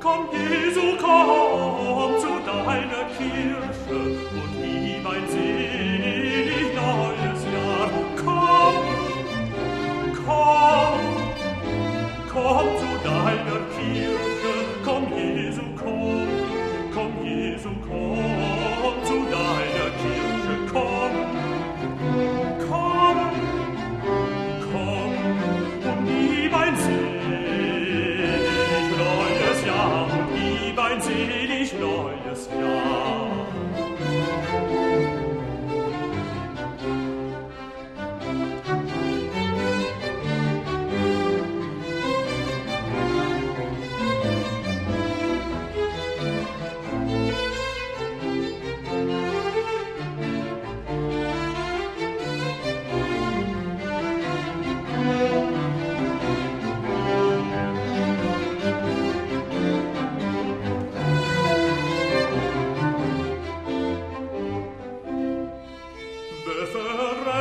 Komm, Jesu, komm zu deiner Kirche und gib ein selig neues Jahr. Komm, komm, komm zu deiner Kirche. Komm, Jesu, komm, komm, Jesu, komm ein selig neues Jahr. Beschwöre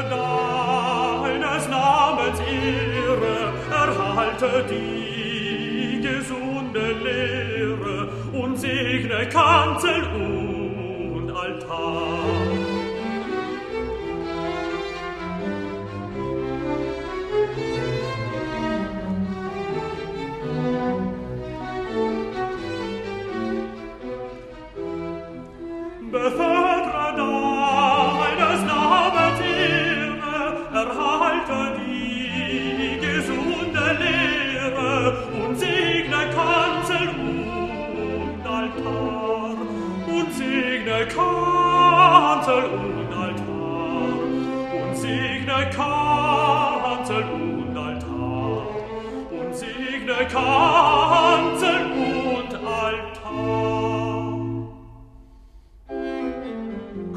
deines Namens Ehre, erhalte die gesunde Lehre und segne Kanzel und Und Altar. Und segne Kanzel und Altar. Und segne Kanzel und Altar.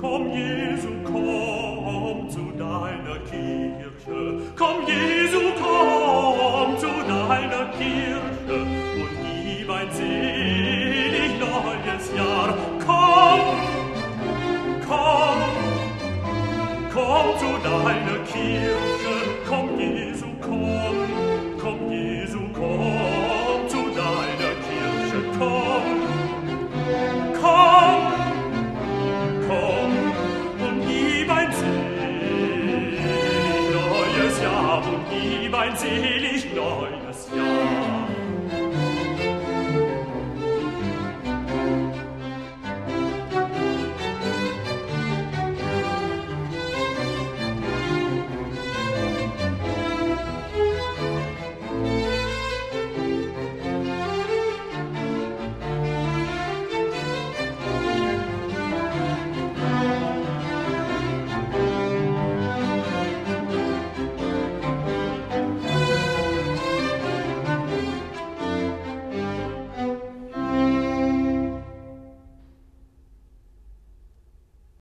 Komm, Jesu, komm zu deiner Kirche. Komm, Jesu, komm zu deiner Kirche, komm Jesu, komm, komm Jesu, komm zu deiner Kirche, komm, komm, komm und gib ein selig neues Jahr und gib ein selig neues